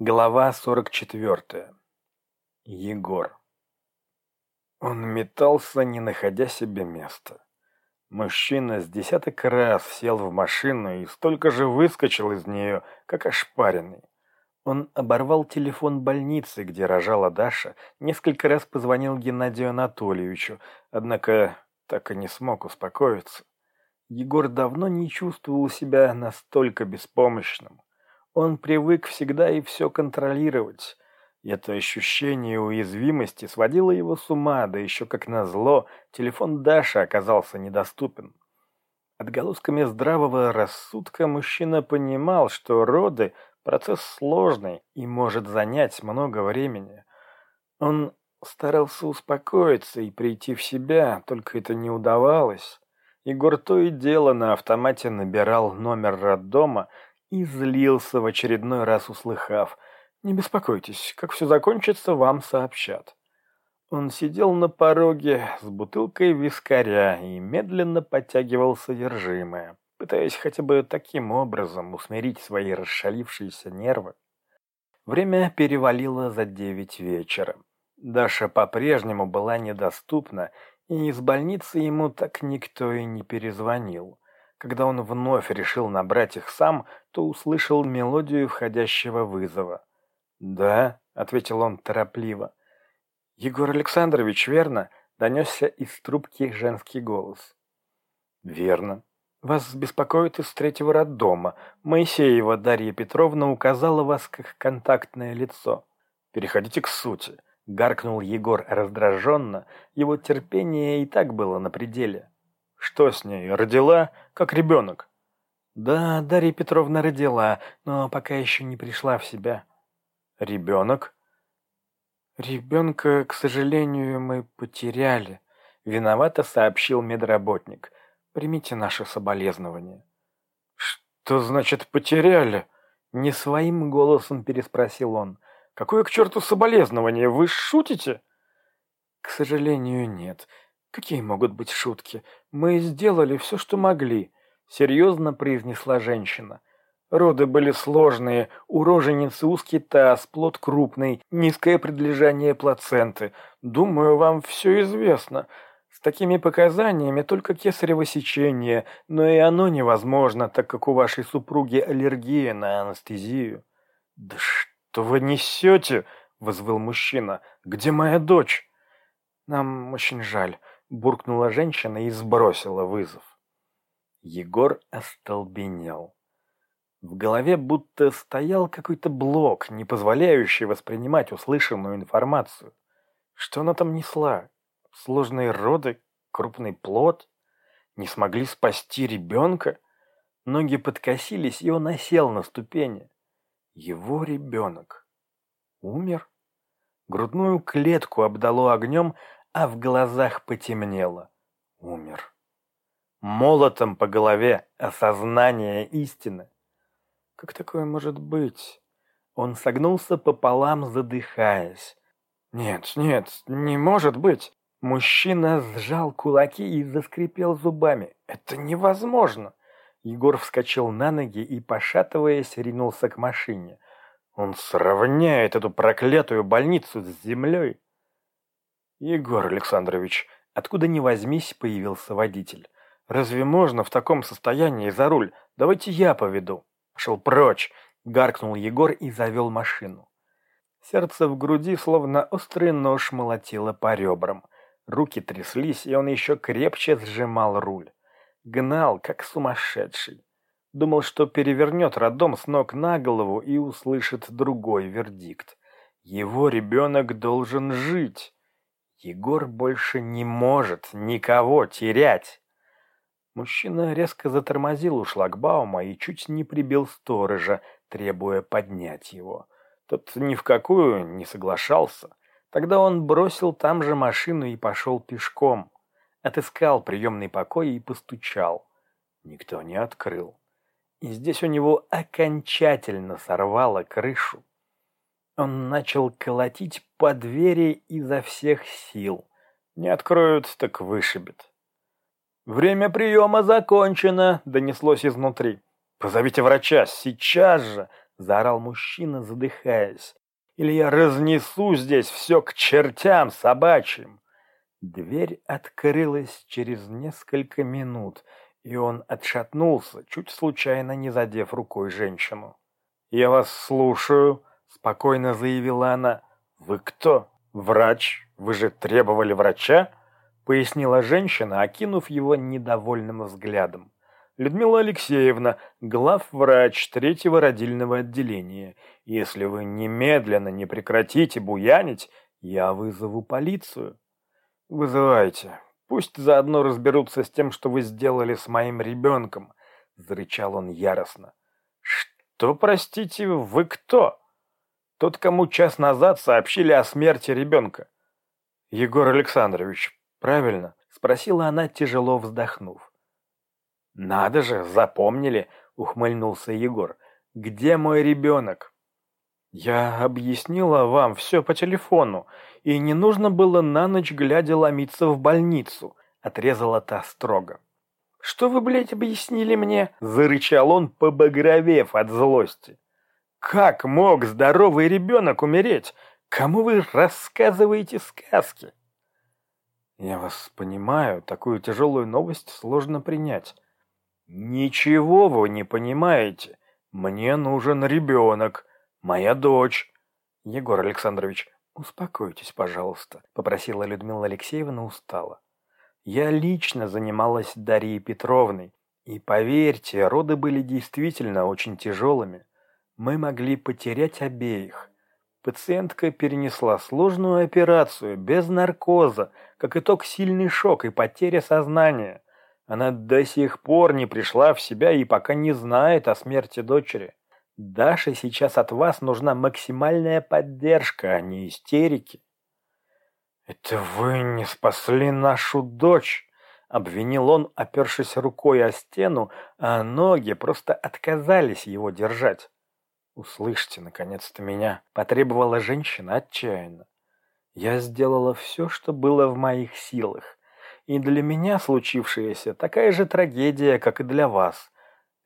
Глава 44. Егор. Он метался, не находя себе места. Мужчина с десяток раз сел в машину и столько же выскочил из нее, как ошпаренный. Он оборвал телефон больницы, где рожала Даша, несколько раз позвонил Геннадию Анатольевичу, однако так и не смог успокоиться. Егор давно не чувствовал себя настолько беспомощным. Он привык всегда и все контролировать. Это ощущение уязвимости сводило его с ума, да еще как назло, телефон Даши оказался недоступен. Отголосками здравого рассудка мужчина понимал, что роды – процесс сложный и может занять много времени. Он старался успокоиться и прийти в себя, только это не удавалось. Егор то и дело на автомате набирал номер роддома и злился в очередной раз, услыхав «Не беспокойтесь, как все закончится, вам сообщат». Он сидел на пороге с бутылкой вискаря и медленно подтягивал содержимое, пытаясь хотя бы таким образом усмирить свои расшалившиеся нервы. Время перевалило за девять вечера. Даша по-прежнему была недоступна, и из больницы ему так никто и не перезвонил. Когда он вновь решил набрать их сам, то услышал мелодию входящего вызова. «Да», — ответил он торопливо. «Егор Александрович, верно?» — донесся из трубки женский голос. «Верно. Вас беспокоит из третьего роддома. Моисеева Дарья Петровна указала вас как контактное лицо. Переходите к сути», — гаркнул Егор раздраженно. Его терпение и так было на пределе. Что с ней, родила, как ребенок? Да, Дарья Петровна родила, но пока еще не пришла в себя. Ребенок? Ребенка, к сожалению, мы потеряли. Виновато сообщил медработник. Примите наше соболезнование. Что значит потеряли? Не своим голосом переспросил он. Какое к черту соболезнование? Вы шутите? К сожалению, нет. Какие могут быть шутки? Мы сделали все, что могли, серьезно произнесла женщина. Роды были сложные, у роженицы узкий таз, плод крупный, низкое предлежание плаценты. Думаю, вам все известно. С такими показаниями только кесарево сечение, но и оно невозможно, так как у вашей супруги аллергия на анестезию. «Да что вы несете?» — вызвал мужчина. «Где моя дочь?» «Нам очень жаль буркнула женщина и сбросила вызов. Егор остолбенел. В голове будто стоял какой-то блок, не позволяющий воспринимать услышанную информацию. Что она там несла? Сложные роды, крупный плод? Не смогли спасти ребенка? Ноги подкосились, и он осел на ступени. Его ребенок. Умер? Грудную клетку обдало огнем, а в глазах потемнело. Умер. Молотом по голове осознание истины. Как такое может быть? Он согнулся пополам, задыхаясь. Нет, нет, не может быть. Мужчина сжал кулаки и заскрипел зубами. Это невозможно. Егор вскочил на ноги и, пошатываясь, ринулся к машине. Он сравняет эту проклятую больницу с землей. «Егор Александрович, откуда ни возьмись, появился водитель. Разве можно в таком состоянии за руль? Давайте я поведу». «Пошел прочь!» — гаркнул Егор и завел машину. Сердце в груди, словно острый нож, молотило по ребрам. Руки тряслись, и он еще крепче сжимал руль. Гнал, как сумасшедший. Думал, что перевернет роддом с ног на голову и услышит другой вердикт. Его ребенок должен жить. Егор больше не может никого терять. Мужчина резко затормозил у шлагбаума и чуть не прибил сторожа, требуя поднять его. Тот ни в какую не соглашался. Тогда он бросил там же машину и пошел пешком. Отыскал приемный покой и постучал. Никто не открыл. И здесь у него окончательно сорвало крышу. Он начал колотить по двери изо всех сил. Не откроют, так вышибет. «Время приема закончено», — донеслось изнутри. «Позовите врача, сейчас же!» — заорал мужчина, задыхаясь. «Или я разнесу здесь все к чертям собачьим!» Дверь открылась через несколько минут, и он отшатнулся, чуть случайно не задев рукой женщину. «Я вас слушаю», — спокойно заявила она. «Вы кто? Врач? Вы же требовали врача?» — пояснила женщина, окинув его недовольным взглядом. Людмила Алексеевна, главврач третьего родильного отделения. Если вы немедленно не прекратите буянить, я вызову полицию. Вызывайте. Пусть заодно разберутся с тем, что вы сделали с моим ребенком, зарычал он яростно. Что, простите, вы кто? Тот, кому час назад сообщили о смерти ребенка. Егор Александрович, правильно? Спросила она, тяжело вздохнув. «Надо же, запомнили!» — ухмыльнулся Егор. «Где мой ребенок?» «Я объяснила вам все по телефону, и не нужно было на ночь глядя ломиться в больницу», — отрезала та строго. «Что вы, блядь, объяснили мне?» — зарычал он, побагровев от злости. «Как мог здоровый ребенок умереть? Кому вы рассказываете сказки?» «Я вас понимаю, такую тяжелую новость сложно принять». «Ничего вы не понимаете. Мне нужен ребенок. Моя дочь». «Егор Александрович, успокойтесь, пожалуйста», — попросила Людмила Алексеевна устало. «Я лично занималась Дарьей Петровной, и, поверьте, роды были действительно очень тяжелыми. Мы могли потерять обеих. Пациентка перенесла сложную операцию без наркоза, как итог сильный шок и потеря сознания». Она до сих пор не пришла в себя и пока не знает о смерти дочери. Даше сейчас от вас нужна максимальная поддержка, а не истерики. «Это вы не спасли нашу дочь!» — обвинил он, опершись рукой о стену, а ноги просто отказались его держать. «Услышьте, наконец-то, меня!» — потребовала женщина отчаянно. «Я сделала все, что было в моих силах. И для меня случившееся такая же трагедия, как и для вас.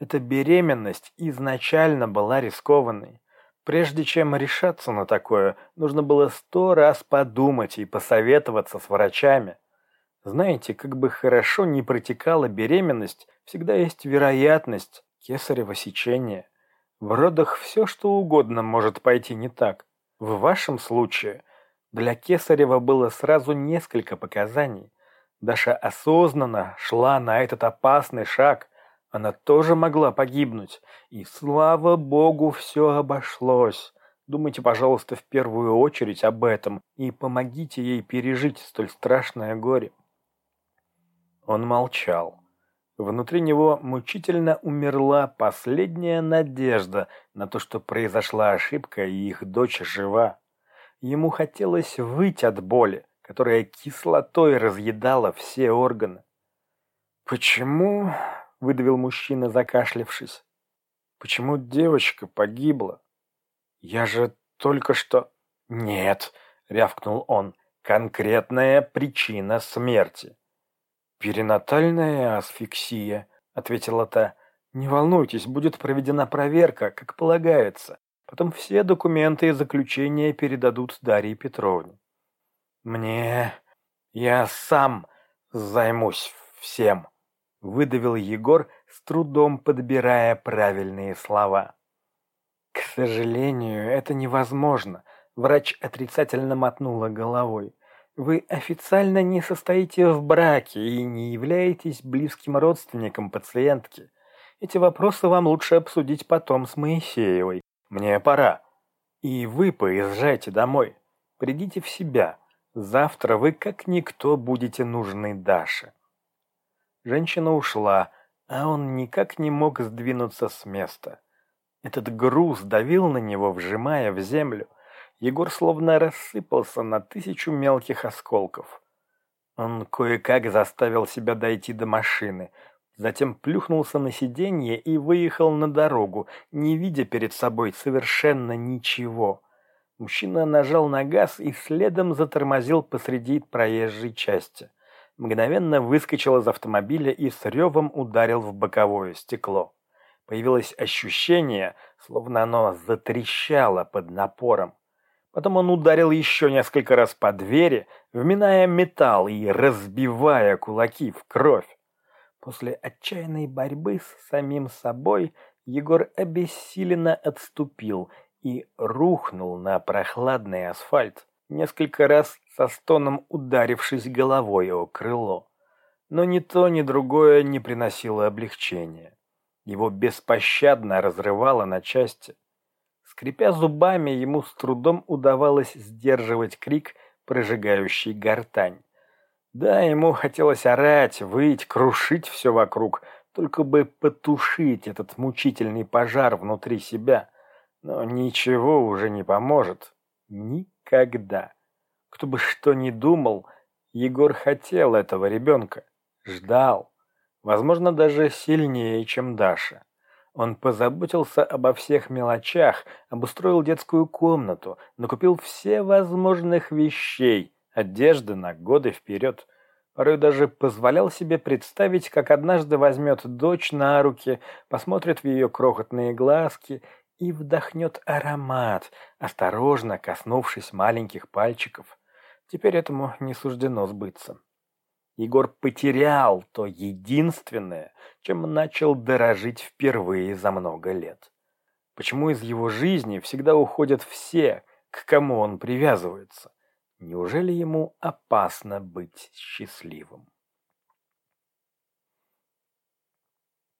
Эта беременность изначально была рискованной. Прежде чем решаться на такое, нужно было сто раз подумать и посоветоваться с врачами. Знаете, как бы хорошо ни протекала беременность, всегда есть вероятность кесарево сечения. В родах все, что угодно может пойти не так. В вашем случае для кесарева было сразу несколько показаний – Даша осознанно шла на этот опасный шаг. Она тоже могла погибнуть. И слава богу, все обошлось. Думайте, пожалуйста, в первую очередь об этом и помогите ей пережить столь страшное горе. Он молчал. Внутри него мучительно умерла последняя надежда на то, что произошла ошибка и их дочь жива. Ему хотелось выйти от боли, которая кислотой разъедала все органы. «Почему?» — выдавил мужчина, закашлявшись. «Почему девочка погибла? Я же только что...» «Нет», — рявкнул он, — «конкретная причина смерти». «Перинатальная асфиксия», — ответила та. «Не волнуйтесь, будет проведена проверка, как полагается. Потом все документы и заключения передадут Дарье Петровне». «Мне... я сам займусь всем», — выдавил Егор, с трудом подбирая правильные слова. «К сожалению, это невозможно», — врач отрицательно мотнула головой. «Вы официально не состоите в браке и не являетесь близким родственником пациентки. Эти вопросы вам лучше обсудить потом с Моисеевой. Мне пора. И вы поезжайте домой. Придите в себя». Завтра вы как никто будете нужны Даше. Женщина ушла, а он никак не мог сдвинуться с места. Этот груз давил на него, вжимая в землю. Егор словно рассыпался на тысячу мелких осколков. Он кое-как заставил себя дойти до машины, затем плюхнулся на сиденье и выехал на дорогу, не видя перед собой совершенно ничего. Мужчина нажал на газ и следом затормозил посреди проезжей части. Мгновенно выскочил из автомобиля и с ревом ударил в боковое стекло. Появилось ощущение, словно оно затрещало под напором. Потом он ударил еще несколько раз по двери, вминая металл и разбивая кулаки в кровь. После отчаянной борьбы с самим собой Егор обессиленно отступил и рухнул на прохладный асфальт, несколько раз со стоном ударившись головой о крыло. Но ни то, ни другое не приносило облегчения. Его беспощадно разрывало на части. Скрипя зубами, ему с трудом удавалось сдерживать крик, прожигающий гортань. Да, ему хотелось орать, выть, крушить все вокруг, только бы потушить этот мучительный пожар внутри себя. Но ничего уже не поможет. Никогда. Кто бы что ни думал, Егор хотел этого ребенка. Ждал. Возможно, даже сильнее, чем Даша. Он позаботился обо всех мелочах, обустроил детскую комнату, накупил все возможных вещей, одежды на годы вперед. Порой даже позволял себе представить, как однажды возьмет дочь на руки, посмотрит в ее крохотные глазки и вдохнет аромат, осторожно коснувшись маленьких пальчиков. Теперь этому не суждено сбыться. Егор потерял то единственное, чем начал дорожить впервые за много лет. Почему из его жизни всегда уходят все, к кому он привязывается? Неужели ему опасно быть счастливым?